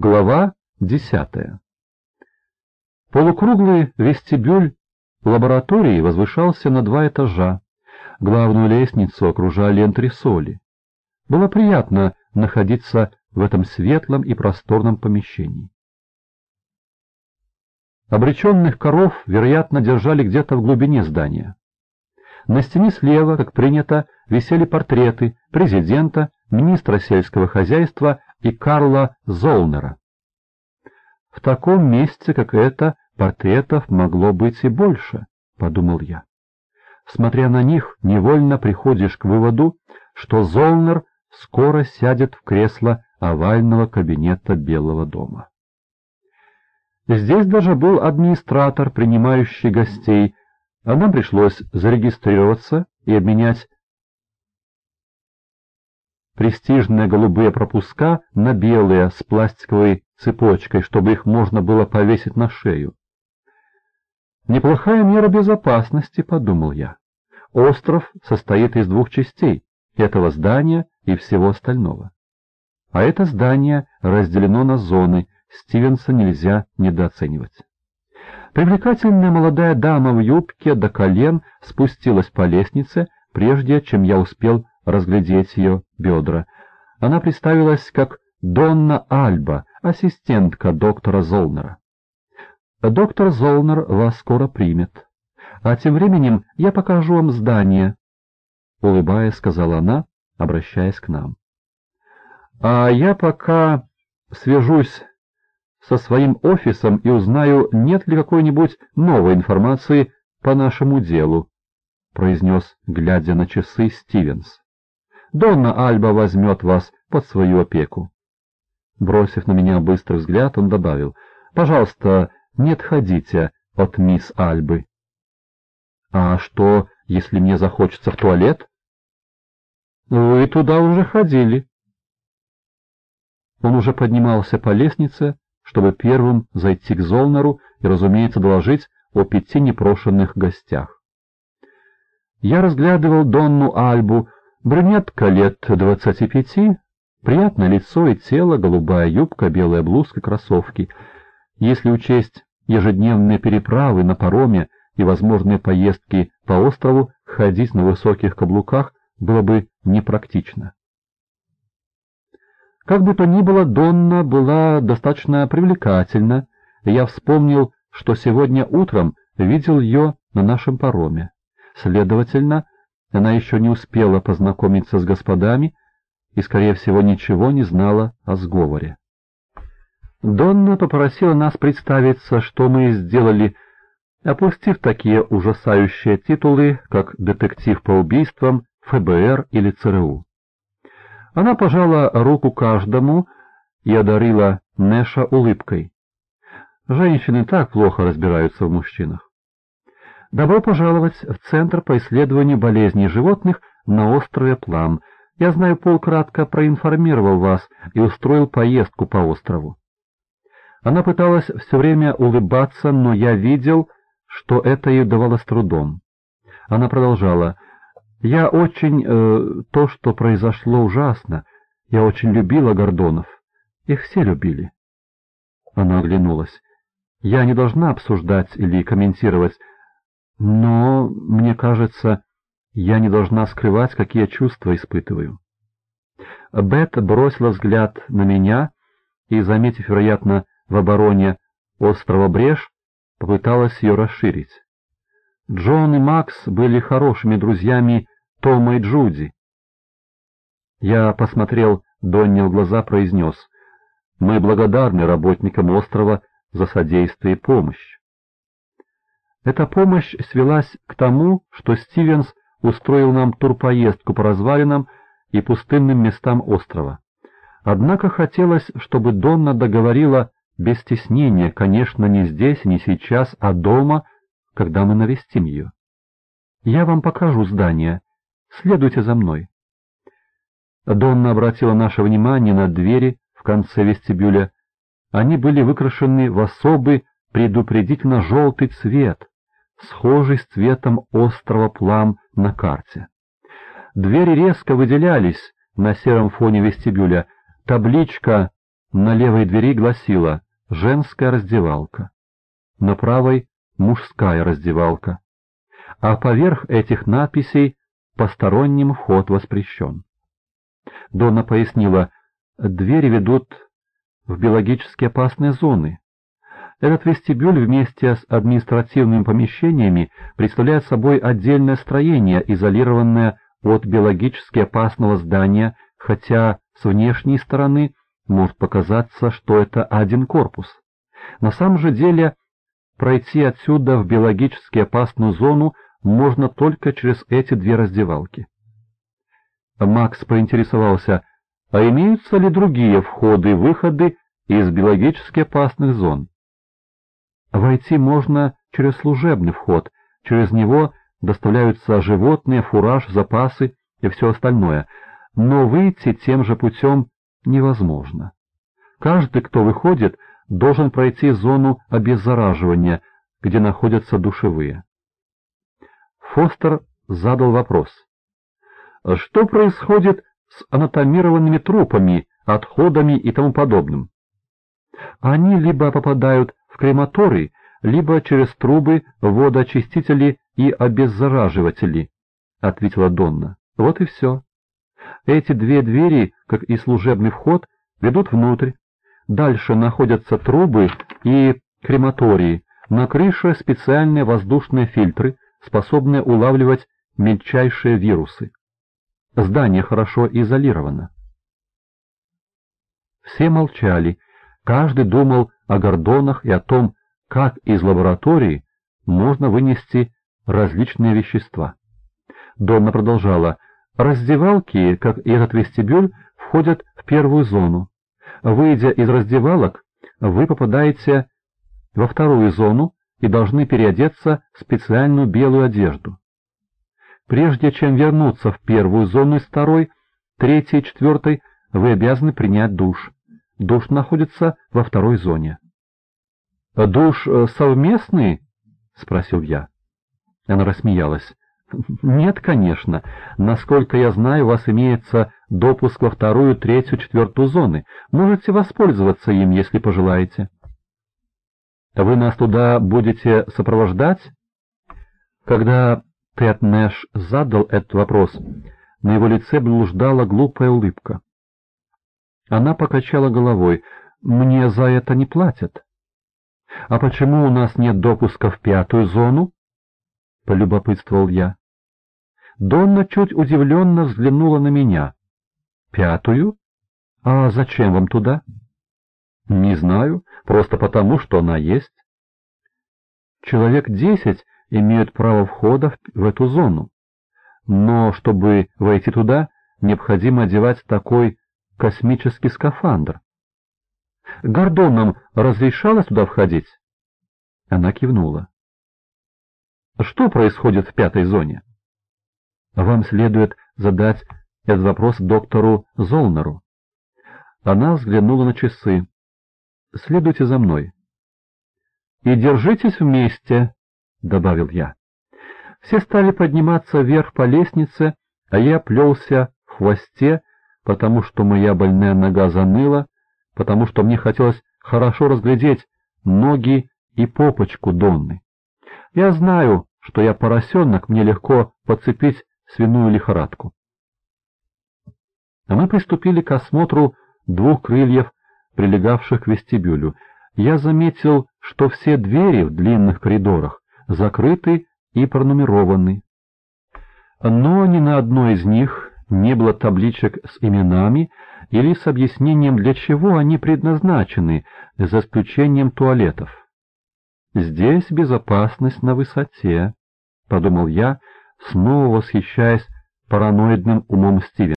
Глава десятая Полукруглый вестибюль лаборатории возвышался на два этажа. Главную лестницу окружали антресоли. Было приятно находиться в этом светлом и просторном помещении. Обреченных коров, вероятно, держали где-то в глубине здания. На стене слева, как принято, висели портреты президента, министра сельского хозяйства и Карла Золнера. В таком месте, как это, портретов могло быть и больше, — подумал я. Смотря на них, невольно приходишь к выводу, что Золнер скоро сядет в кресло овального кабинета Белого дома. Здесь даже был администратор, принимающий гостей, а нам пришлось зарегистрироваться и обменять престижные голубые пропуска на белые с пластиковой цепочкой, чтобы их можно было повесить на шею. Неплохая мера безопасности, подумал я. Остров состоит из двух частей, этого здания и всего остального. А это здание разделено на зоны, Стивенса нельзя недооценивать. Привлекательная молодая дама в юбке до колен спустилась по лестнице, прежде чем я успел разглядеть ее бедра. Она представилась как Донна Альба, ассистентка доктора Золнера. «Доктор Золнер вас скоро примет. А тем временем я покажу вам здание», — улыбаясь, сказала она, обращаясь к нам. «А я пока свяжусь со своим офисом и узнаю, нет ли какой-нибудь новой информации по нашему делу», — произнес, глядя на часы, Стивенс. Донна Альба возьмет вас под свою опеку. Бросив на меня быстрый взгляд, он добавил, «Пожалуйста, не отходите от мисс Альбы». «А что, если мне захочется в туалет?» «Вы туда уже ходили». Он уже поднимался по лестнице, чтобы первым зайти к Золнеру и, разумеется, доложить о пяти непрошенных гостях. Я разглядывал Донну Альбу, Брюнетка лет двадцати пяти, приятное лицо и тело, голубая юбка, белая блузка, кроссовки. Если учесть ежедневные переправы на пароме и возможные поездки по острову, ходить на высоких каблуках было бы непрактично. Как бы то ни было, Донна была достаточно привлекательна, и я вспомнил, что сегодня утром видел ее на нашем пароме. Следовательно, она еще не успела познакомиться с господами и, скорее всего, ничего не знала о сговоре. Донна попросила нас представиться, что мы сделали, опустив такие ужасающие титулы, как детектив по убийствам, ФБР или ЦРУ. Она пожала руку каждому и одарила Нэша улыбкой. Женщины так плохо разбираются в мужчинах. Добро пожаловать в Центр по исследованию болезней животных на острове Плам. Я знаю, Пол кратко проинформировал вас и устроил поездку по острову. Она пыталась все время улыбаться, но я видел, что это ей давалось трудом. Она продолжала. «Я очень... Э, то, что произошло, ужасно. Я очень любила Гордонов. Их все любили». Она оглянулась. «Я не должна обсуждать или комментировать но, мне кажется, я не должна скрывать, какие чувства испытываю. Бет бросила взгляд на меня и, заметив, вероятно, в обороне острова Брешь, попыталась ее расширить. Джон и Макс были хорошими друзьями Тома и Джуди. Я посмотрел Донни в глаза, произнес, «Мы благодарны работникам острова за содействие и помощь. Эта помощь свелась к тому, что Стивенс устроил нам турпоездку по развалинам и пустынным местам острова. Однако хотелось, чтобы Донна договорила без стеснения, конечно, не здесь, не сейчас, а дома, когда мы навестим ее. «Я вам покажу здание. Следуйте за мной». Донна обратила наше внимание на двери в конце вестибюля. Они были выкрашены в особый предупредительно желтый цвет, схожий с цветом острова Плам на карте. Двери резко выделялись на сером фоне вестибюля. Табличка на левой двери гласила «Женская раздевалка», на правой «Мужская раздевалка», а поверх этих надписей «Посторонним вход воспрещен». Донна пояснила, двери ведут в биологически опасные зоны. Этот вестибюль вместе с административными помещениями представляет собой отдельное строение, изолированное от биологически опасного здания, хотя с внешней стороны может показаться, что это один корпус. На самом же деле пройти отсюда в биологически опасную зону можно только через эти две раздевалки. Макс поинтересовался, а имеются ли другие входы и выходы из биологически опасных зон? Войти можно через служебный вход, через него доставляются животные, фураж, запасы и все остальное, но выйти тем же путем невозможно. Каждый, кто выходит, должен пройти зону обеззараживания, где находятся душевые. Фостер задал вопрос. Что происходит с анатомированными трупами, отходами и тому подобным? Они либо попадают крематорий, либо через трубы, водоочистители и обеззараживатели, — ответила Донна. Вот и все. Эти две двери, как и служебный вход, ведут внутрь. Дальше находятся трубы и крематории. На крыше специальные воздушные фильтры, способные улавливать мельчайшие вирусы. Здание хорошо изолировано. Все молчали, каждый думал о гордонах и о том, как из лаборатории можно вынести различные вещества. Донна продолжала, раздевалки, как и этот вестибюль, входят в первую зону. Выйдя из раздевалок, вы попадаете во вторую зону и должны переодеться в специальную белую одежду. Прежде чем вернуться в первую зону из второй, третьей и четвертой, вы обязаны принять душ. Душ находится во второй зоне. «Душ э, совместный?» — спросил я. Она рассмеялась. «Нет, конечно. Насколько я знаю, у вас имеется допуск во вторую, третью, четвертую зоны. Можете воспользоваться им, если пожелаете». «Вы нас туда будете сопровождать?» Когда Тед Нэш задал этот вопрос. На его лице блуждала глупая улыбка. Она покачала головой. «Мне за это не платят». «А почему у нас нет допуска в пятую зону?» — полюбопытствовал я. Донна чуть удивленно взглянула на меня. «Пятую? А зачем вам туда?» «Не знаю, просто потому, что она есть». «Человек десять имеют право входа в эту зону. Но чтобы войти туда, необходимо одевать такой космический скафандр. Гордонам разрешалось туда входить? Она кивнула. Что происходит в пятой зоне? Вам следует задать этот вопрос доктору Золнеру. Она взглянула на часы. Следуйте за мной. И держитесь вместе, — добавил я. Все стали подниматься вверх по лестнице, а я плелся в хвосте, потому что моя больная нога заныла, потому что мне хотелось хорошо разглядеть ноги и попочку Донны. Я знаю, что я поросенок, мне легко подцепить свиную лихорадку. А мы приступили к осмотру двух крыльев, прилегавших к вестибюлю. Я заметил, что все двери в длинных коридорах закрыты и пронумерованы. Но ни на одной из них не было табличек с именами или с объяснением, для чего они предназначены, за исключением туалетов. «Здесь безопасность на высоте», — подумал я, снова восхищаясь параноидным умом Стивена.